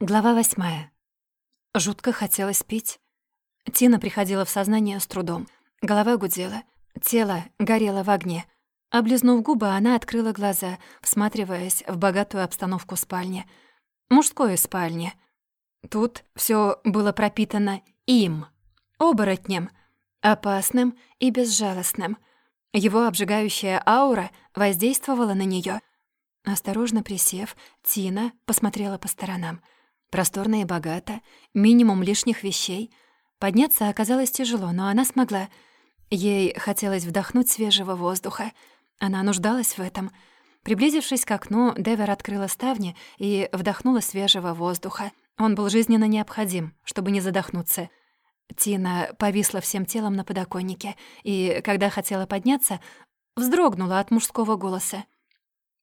Глава восьмая. Жутко хотелось пить. Тина приходила в сознание с трудом. Голова гудела, тело горело в огне. Облизнув губы, она открыла глаза, всматриваясь в богатую обстановку спальни. Мужской спальни. Тут все было пропитано им, оборотнем, опасным и безжалостным. Его обжигающая аура воздействовала на нее. Осторожно присев, Тина посмотрела по сторонам — Просторно и богато, минимум лишних вещей. Подняться оказалось тяжело, но она смогла. Ей хотелось вдохнуть свежего воздуха. Она нуждалась в этом. Приблизившись к окну, Девер открыла ставни и вдохнула свежего воздуха. Он был жизненно необходим, чтобы не задохнуться. Тина повисла всем телом на подоконнике и, когда хотела подняться, вздрогнула от мужского голоса.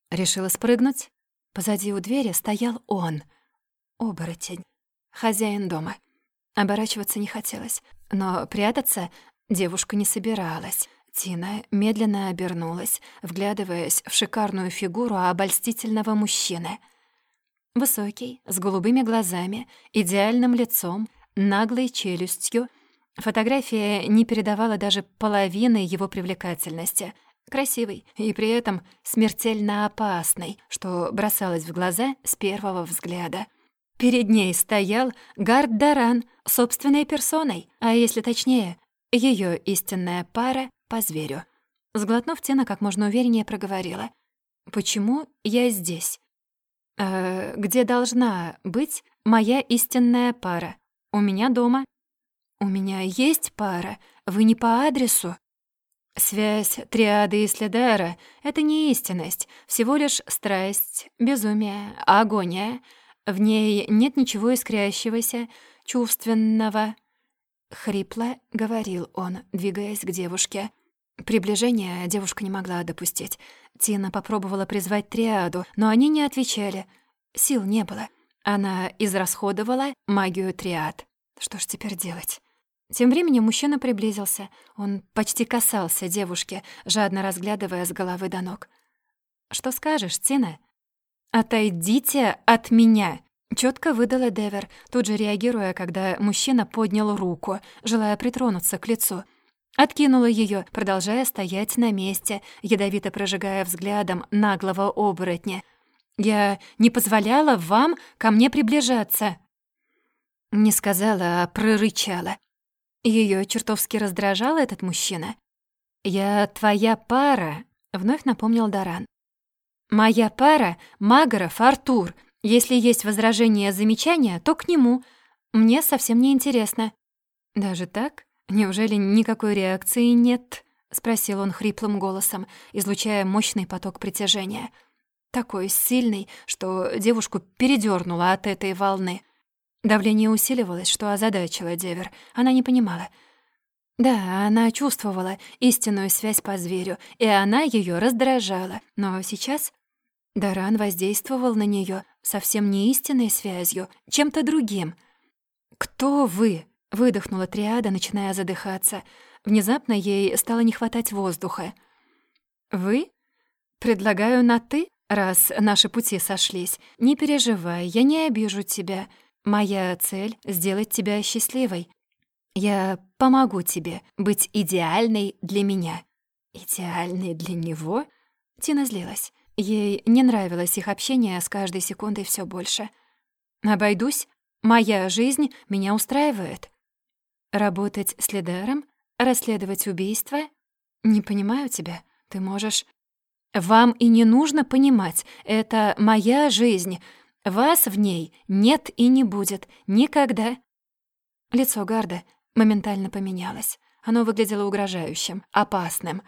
Решила спрыгнуть. Позади у двери стоял он — Оборотень. Хозяин дома. Оборачиваться не хотелось, но прятаться девушка не собиралась. Тина медленно обернулась, вглядываясь в шикарную фигуру обольстительного мужчины. Высокий, с голубыми глазами, идеальным лицом, наглой челюстью. Фотография не передавала даже половины его привлекательности. Красивый и при этом смертельно опасный, что бросалось в глаза с первого взгляда. Перед ней стоял Гард Даран собственной персоной, а если точнее, ее истинная пара по зверю. Сглотнув, Тена как можно увереннее проговорила. «Почему я здесь?» «Э, «Где должна быть моя истинная пара? У меня дома». «У меня есть пара. Вы не по адресу?» Связь триады и следара — это не истинность, всего лишь страсть, безумие, агония — в ней нет ничего искрящегося, чувственного. Хрипло говорил он, двигаясь к девушке. Приближение девушка не могла допустить. Тина попробовала призвать триаду, но они не отвечали. Сил не было. Она израсходовала магию триад. Что ж теперь делать? Тем временем мужчина приблизился. Он почти касался девушки, жадно разглядывая с головы до ног. «Что скажешь, Тина?» «Отойдите от меня!» Четко выдала Девер, тут же реагируя, когда мужчина поднял руку, желая притронуться к лицу. Откинула ее, продолжая стоять на месте, ядовито прожигая взглядом наглого оборотня. «Я не позволяла вам ко мне приближаться!» Не сказала, а прорычала. Ее чертовски раздражал этот мужчина. «Я твоя пара», — вновь напомнил Даран. «Моя пара — Магоров Артур. Если есть возражения замечания, то к нему. Мне совсем не интересно». «Даже так? Неужели никакой реакции нет?» — спросил он хриплым голосом, излучая мощный поток притяжения. Такой сильный, что девушку передёрнуло от этой волны. Давление усиливалось, что озадачило Девер. Она не понимала. Да, она чувствовала истинную связь по зверю, и она её раздражала. Но сейчас Даран воздействовал на неё совсем не истинной связью, чем-то другим. «Кто вы?» — выдохнула Триада, начиная задыхаться. Внезапно ей стало не хватать воздуха. «Вы? Предлагаю на «ты», раз наши пути сошлись. Не переживай, я не обижу тебя. Моя цель — сделать тебя счастливой. Я помогу тебе быть идеальной для меня». «Идеальной для него?» Тина злилась. Ей не нравилось их общение с каждой секундой все больше. «Обойдусь. Моя жизнь меня устраивает. Работать с Лидаром? Расследовать убийство? Не понимаю тебя. Ты можешь...» «Вам и не нужно понимать. Это моя жизнь. Вас в ней нет и не будет. Никогда». Лицо Гарда моментально поменялось. Оно выглядело угрожающим, опасным.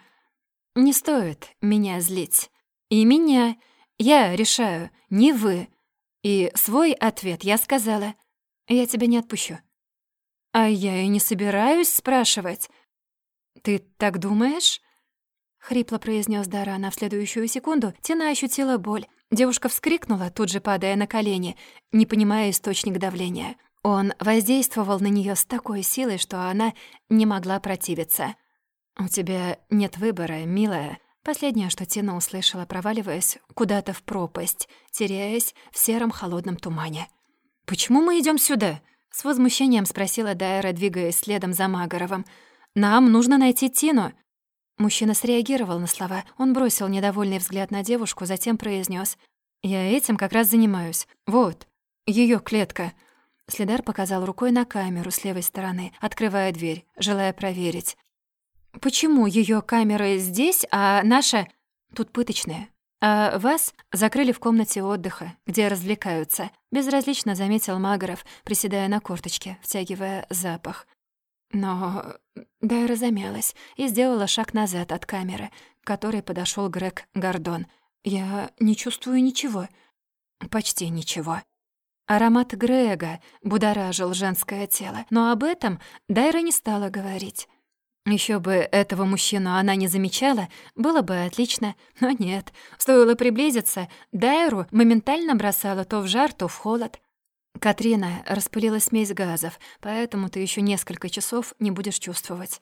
«Не стоит меня злить. И меня. Я решаю, не вы. И свой ответ я сказала. Я тебя не отпущу. А я и не собираюсь спрашивать. Ты так думаешь? Хрипло произнес Даран, а в следующую секунду Тина ощутила боль. Девушка вскрикнула, тут же падая на колени, не понимая источник давления. Он воздействовал на нее с такой силой, что она не могла противиться. «У тебя нет выбора, милая», Последнее, что Тина услышала, проваливаясь куда-то в пропасть, теряясь в сером холодном тумане. «Почему мы идем сюда?» — с возмущением спросила Дайра, двигаясь следом за Магаровым. «Нам нужно найти Тину». Мужчина среагировал на слова. Он бросил недовольный взгляд на девушку, затем произнес: «Я этим как раз занимаюсь. Вот, ее клетка». Следар показал рукой на камеру с левой стороны, открывая дверь, желая проверить. «Почему ее камера здесь, а наша...» «Тут пыточная. А вас закрыли в комнате отдыха, где развлекаются», — безразлично заметил Магоров, приседая на корточке, втягивая запах. Но Дайра замялась и сделала шаг назад от камеры, к которой подошёл Грег Гордон. «Я не чувствую ничего. Почти ничего». Аромат Грега будоражил женское тело, но об этом Дайра не стала говорить. Еще бы этого мужчину она не замечала, было бы отлично, но нет. Стоило приблизиться, Дайру моментально бросала то в жар, то в холод. Катрина распылила смесь газов, поэтому ты еще несколько часов не будешь чувствовать.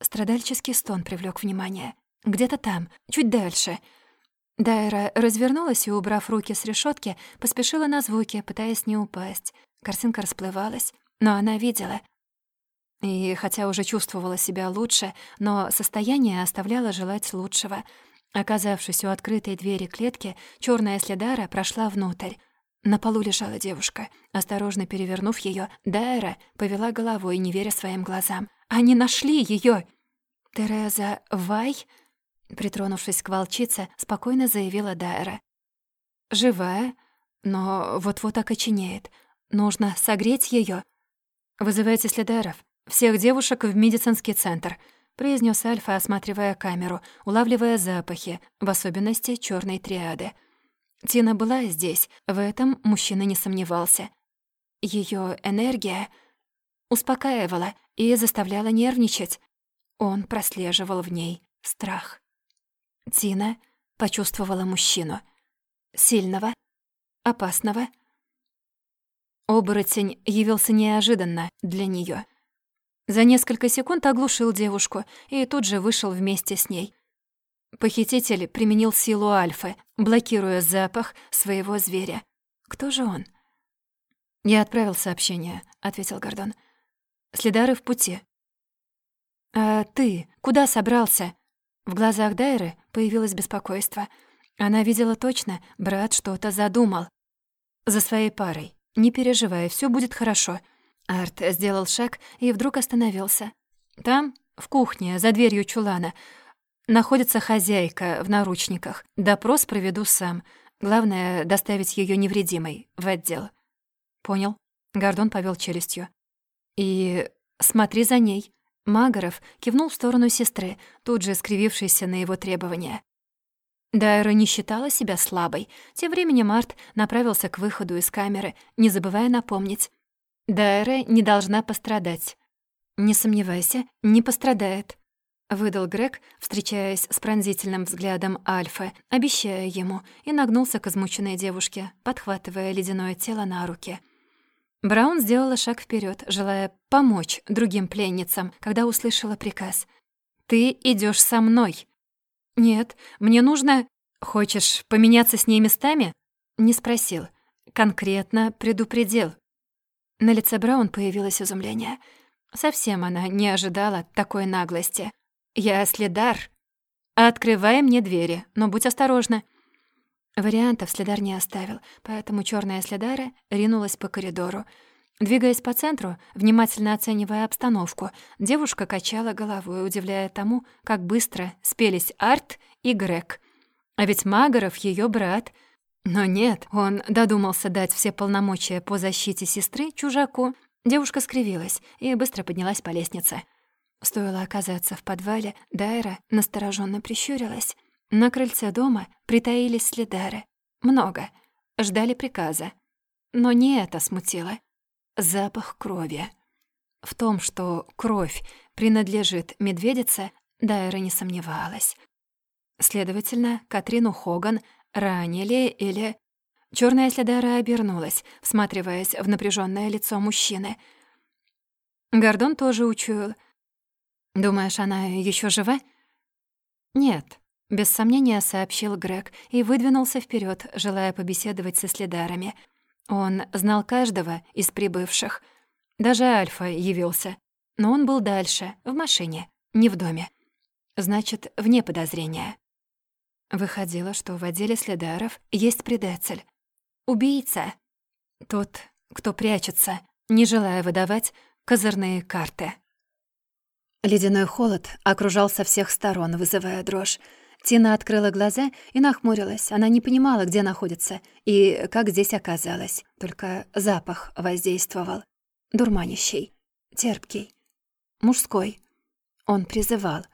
Страдальческий стон привлек внимание. Где-то там, чуть дальше. Дайра развернулась и, убрав руки с решетки, поспешила на звуки, пытаясь не упасть. Картинка расплывалась, но она видела. И хотя уже чувствовала себя лучше, но состояние оставляло желать лучшего. Оказавшись у открытой двери клетки, черная следара прошла внутрь. На полу лежала девушка. Осторожно перевернув ее, Дайра повела головой, не веря своим глазам. «Они нашли ее! «Тереза Вай?» Притронувшись к волчице, спокойно заявила Дайра. «Живая, но вот-вот окоченеет. Нужно согреть ее. «Вызывайте следаров. Всех девушек в медицинский центр», — произнес Альфа, осматривая камеру, улавливая запахи, в особенности черной триады. Тина была здесь, в этом мужчина не сомневался. Ее энергия успокаивала и заставляла нервничать. Он прослеживал в ней страх. Тина почувствовала мужчину. Сильного, опасного. Оборотень явился неожиданно для нее. За несколько секунд оглушил девушку и тут же вышел вместе с ней. Похититель применил силу Альфы, блокируя запах своего зверя. Кто же он? «Я отправил сообщение», — ответил Гордон. «Следары в пути». «А ты куда собрался?» В глазах Дайры появилось беспокойство. Она видела точно, брат что-то задумал. «За своей парой. Не переживай, все будет хорошо». Арт сделал шаг и вдруг остановился. Там, в кухне, за дверью чулана, находится хозяйка в наручниках. Допрос проведу сам. Главное — доставить ее невредимой в отдел. Понял. Гордон повел челюстью. И смотри за ней. Магоров кивнул в сторону сестры, тут же скривившейся на его требования. Дайра не считала себя слабой. Тем временем Март направился к выходу из камеры, не забывая напомнить. Дайра не должна пострадать. «Не сомневайся, не пострадает», — выдал Грег, встречаясь с пронзительным взглядом Альфа, обещая ему, и нагнулся к измученной девушке, подхватывая ледяное тело на руки. Браун сделала шаг вперед, желая помочь другим пленницам, когда услышала приказ. «Ты идешь со мной». «Нет, мне нужно...» «Хочешь поменяться с ней местами?» Не спросил. Конкретно предупредил. На лице Браун появилось изумление. Совсем она не ожидала такой наглости. «Я следар. Открывай мне двери, но будь осторожна». Вариантов следар не оставил, поэтому черная следара ринулась по коридору. Двигаясь по центру, внимательно оценивая обстановку, девушка качала головой, удивляя тому, как быстро спелись Арт и Грег. А ведь Магоров ее брат. Но нет, он додумался дать все полномочия по защите сестры чужаку. Девушка скривилась и быстро поднялась по лестнице. Стоило оказаться в подвале, Дайра настороженно прищурилась. На крыльце дома притаились следары. Много. Ждали приказа. Но не это смутило. Запах крови. В том, что кровь принадлежит медведице, Дайра не сомневалась. Следовательно, Катрину Хоган ранили или... Чёрная следара обернулась, всматриваясь в напряжённое лицо мужчины. Гордон тоже учуял. «Думаешь, она ещё жива?» «Нет», без сомнения сообщил Грег и выдвинулся вперед, желая побеседовать со следарами. Он знал каждого из прибывших. Даже Альфа явился. Но он был дальше, в машине, не в доме. Значит, вне подозрения. Выходило, что в отделе следаров есть предатель. Убийца. Тот, кто прячется, не желая выдавать козырные карты. Ледяной холод окружал со всех сторон, вызывая дрожь. Тина открыла глаза и нахмурилась. Она не понимала, где находится и как здесь оказалась. Только запах воздействовал. Дурманящий, терпкий, мужской. Он призывал.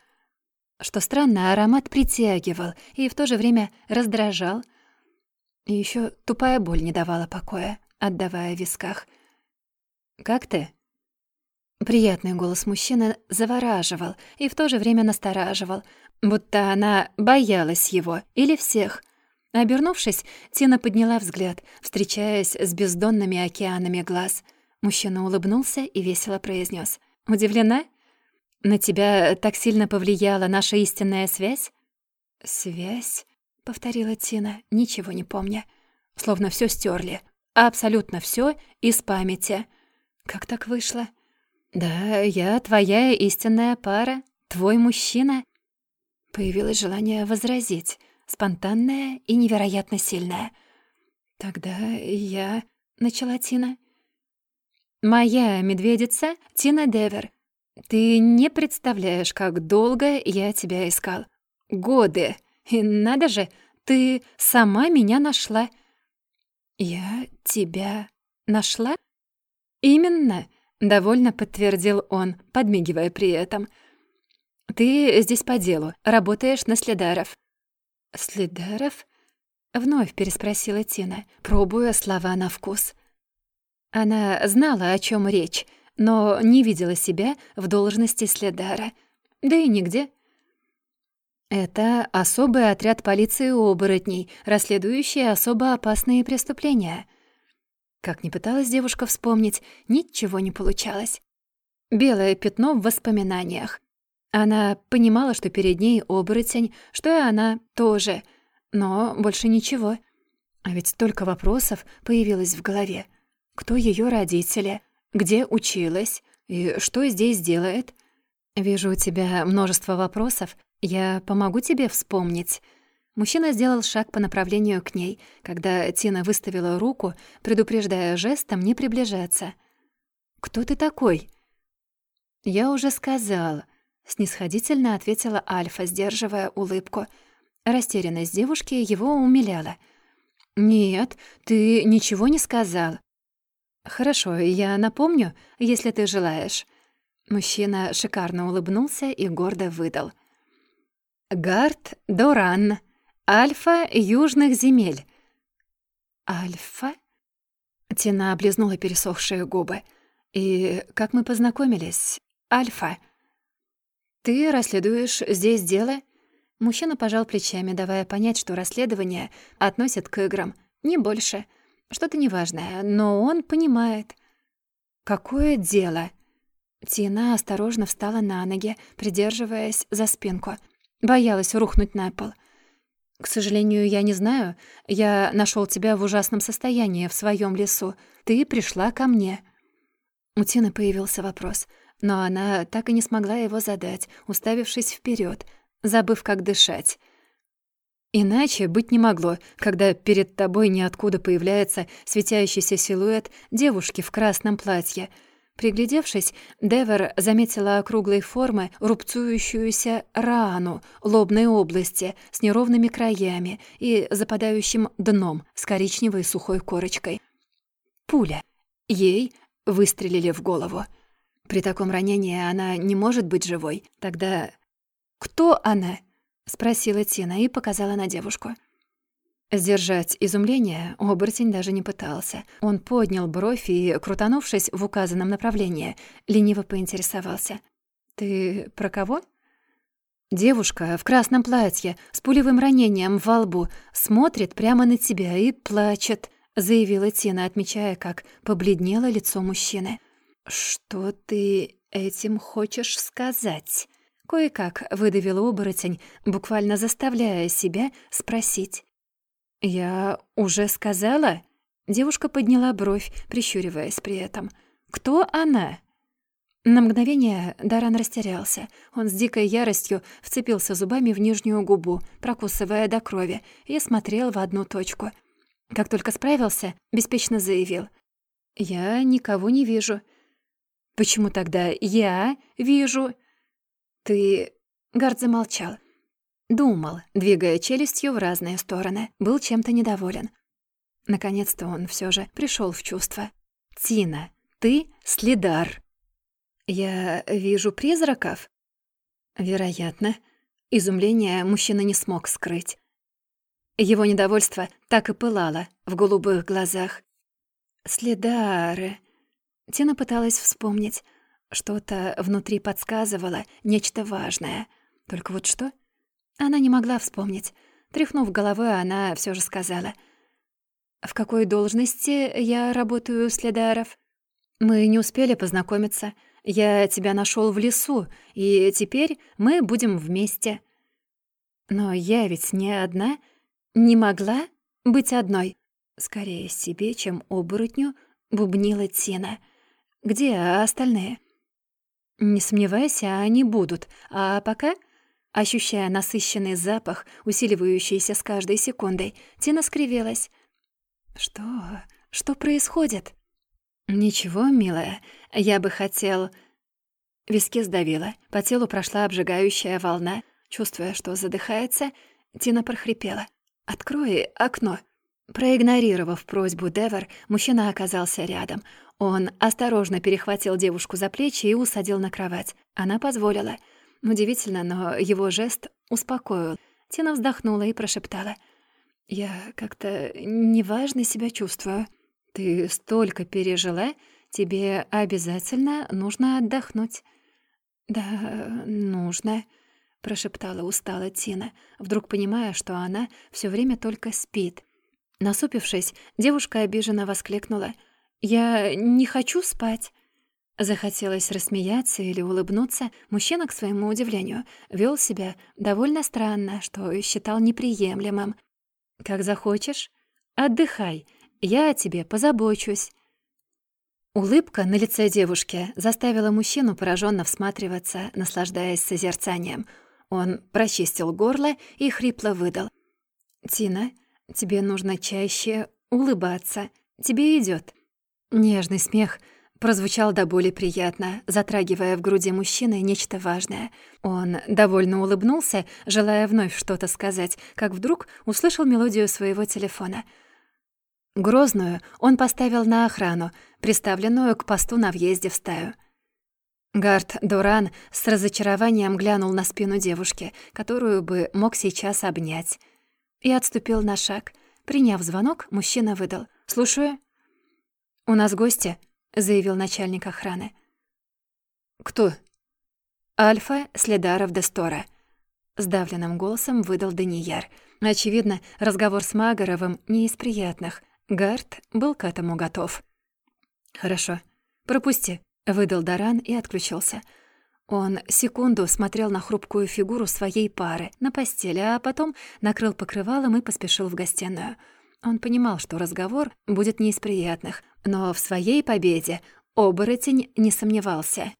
Что странно, аромат притягивал и в то же время раздражал. И еще тупая боль не давала покоя, отдавая в висках. «Как ты?» Приятный голос мужчины завораживал и в то же время настораживал, будто она боялась его или всех. Обернувшись, Тина подняла взгляд, встречаясь с бездонными океанами глаз. Мужчина улыбнулся и весело произнес: «Удивлена? На тебя так сильно повлияла наша истинная связь?» «Связь?» — повторила Тина, ничего не помня. Словно все стерли, абсолютно все из памяти. «Как так вышло?» «Да, я твоя истинная пара, твой мужчина». Появилось желание возразить, спонтанное и невероятно сильное. «Тогда я...» — начала Тина. «Моя медведица Тина Девер. Ты не представляешь, как долго я тебя искал. Годы. И надо же, ты сама меня нашла». «Я тебя нашла?» «Именно. Довольно подтвердил он, подмигивая при этом. «Ты здесь по делу, работаешь на следаров». «Следаров?» — вновь переспросила Тина, пробуя слова на вкус. Она знала, о чем речь, но не видела себя в должности следара. Да и нигде. Это особый отряд полиции оборотней, расследующий особо опасные преступления. Как ни пыталась девушка вспомнить, ничего не получалось. Белое пятно в воспоминаниях. Она понимала, что перед ней оборотень, что и она тоже, но больше ничего. А ведь столько вопросов появилось в голове. Кто ее родители? Где училась? И что здесь делает? Вижу у тебя множество вопросов. Я помогу тебе вспомнить. Мужчина сделал шаг по направлению к ней, когда Тина выставила руку, предупреждая жестом не приближаться. «Кто ты такой?» «Я уже сказала», — снисходительно ответила Альфа, сдерживая улыбку. Растерянность девушки его умиляла. «Нет, ты ничего не сказал». «Хорошо, я напомню, если ты желаешь». Мужчина шикарно улыбнулся и гордо выдал. «Гард Доран». Альфа южных земель. Альфа? Тина облизнула пересохшие губы. И как мы познакомились? Альфа. Ты расследуешь здесь дело? Мужчина пожал плечами, давая понять, что расследование относят к играм, не больше. Что-то неважное, но он понимает. Какое дело? Тина осторожно встала на ноги, придерживаясь за спинку. Боялась рухнуть на пол. «К сожалению, я не знаю. Я нашел тебя в ужасном состоянии в своем лесу. Ты пришла ко мне». У Тины появился вопрос, но она так и не смогла его задать, уставившись вперед, забыв, как дышать. Иначе быть не могло, когда перед тобой ниоткуда появляется светящийся силуэт девушки в красном платье — Приглядевшись, Девер заметила округлой формы рубцующуюся рану лобной области с неровными краями и западающим дном с коричневой сухой корочкой. Пуля. Ей выстрелили в голову. При таком ранении она не может быть живой. Тогда кто она? Спросила Тина и показала на девушку. Сдержать изумление оборотень даже не пытался. Он поднял бровь и, крутанувшись в указанном направлении, лениво поинтересовался. «Ты про кого?» Девушка в красном платье с пулевым ранением во лбу смотрит прямо на тебя и плачет, заявила Тина, отмечая, как побледнело лицо мужчины. «Что ты этим хочешь сказать?» Кое-как выдавил оборотень, буквально заставляя себя спросить. «Я уже сказала?» Девушка подняла бровь, прищуриваясь при этом. «Кто она?» На мгновение Даран растерялся. Он с дикой яростью вцепился зубами в нижнюю губу, прокусывая до крови, и смотрел в одну точку. Как только справился, беспечно заявил. «Я никого не вижу». «Почему тогда я вижу?» «Ты...» Гард замолчал. Думал, двигая челюстью в разные стороны. Был чем-то недоволен. Наконец-то он все же пришел в чувство. «Тина, ты следар». «Я вижу призраков?» «Вероятно». Изумление мужчина не смог скрыть. Его недовольство так и пылало в голубых глазах. «Следары...» Тина пыталась вспомнить. Что-то внутри подсказывало, нечто важное. Только вот что? Она не могла вспомнить. Тряхнув головой, она все же сказала. «В какой должности я работаю, Следаров?» «Мы не успели познакомиться. Я тебя нашел в лесу, и теперь мы будем вместе». «Но я ведь не одна, не могла быть одной. Скорее себе, чем оборотню, бубнила Тина. Где остальные?» «Не сомневайся, они будут. А пока...» Ощущая насыщенный запах, усиливающийся с каждой секундой, Тина скривилась. «Что? Что происходит?» «Ничего, милая, я бы хотел...» Виски сдавила, по телу прошла обжигающая волна. Чувствуя, что задыхается, Тина прохрипела. «Открой окно». Проигнорировав просьбу Девер, мужчина оказался рядом. Он осторожно перехватил девушку за плечи и усадил на кровать. Она позволила. Удивительно, но его жест успокоил. Тина вздохнула и прошептала. «Я как-то неважно себя чувствую». Ты столько пережила, тебе обязательно нужно отдохнуть. Да, нужно, прошептала устало Тина, вдруг понимая, что она все время только спит. Насупившись, девушка обиженно воскликнула: "Я не хочу спать". Захотелось рассмеяться или улыбнуться, мужчина, к своему удивлению, вел себя довольно странно, что считал неприемлемым. «Как захочешь. Отдыхай, я о тебе позабочусь». Улыбка на лице девушки заставила мужчину пораженно всматриваться, наслаждаясь созерцанием. Он прочистил горло и хрипло выдал. «Тина, тебе нужно чаще улыбаться. Тебе идет. Нежный смех прозвучал до боли приятно, затрагивая в груди мужчины нечто важное. Он довольно улыбнулся, желая вновь что-то сказать, как вдруг услышал мелодию своего телефона — Грозную он поставил на охрану, приставленную к посту на въезде в стаю. Гард Дуран с разочарованием глянул на спину девушки, которую бы мог сейчас обнять, и отступил на шаг. Приняв звонок, мужчина выдал. «Слушаю». «У нас гости», — заявил начальник охраны. «Кто?» «Альфа Следаров Дестора», — сдавленным голосом выдал Данияр. Очевидно, разговор с Магаровым не из приятных — Гард был к этому готов. «Хорошо. Пропусти», — выдал Даран и отключился. Он секунду смотрел на хрупкую фигуру своей пары на постели, а потом накрыл покрывалом и поспешил в гостиную. Он понимал, что разговор будет не из приятных, но в своей победе оборотень не сомневался.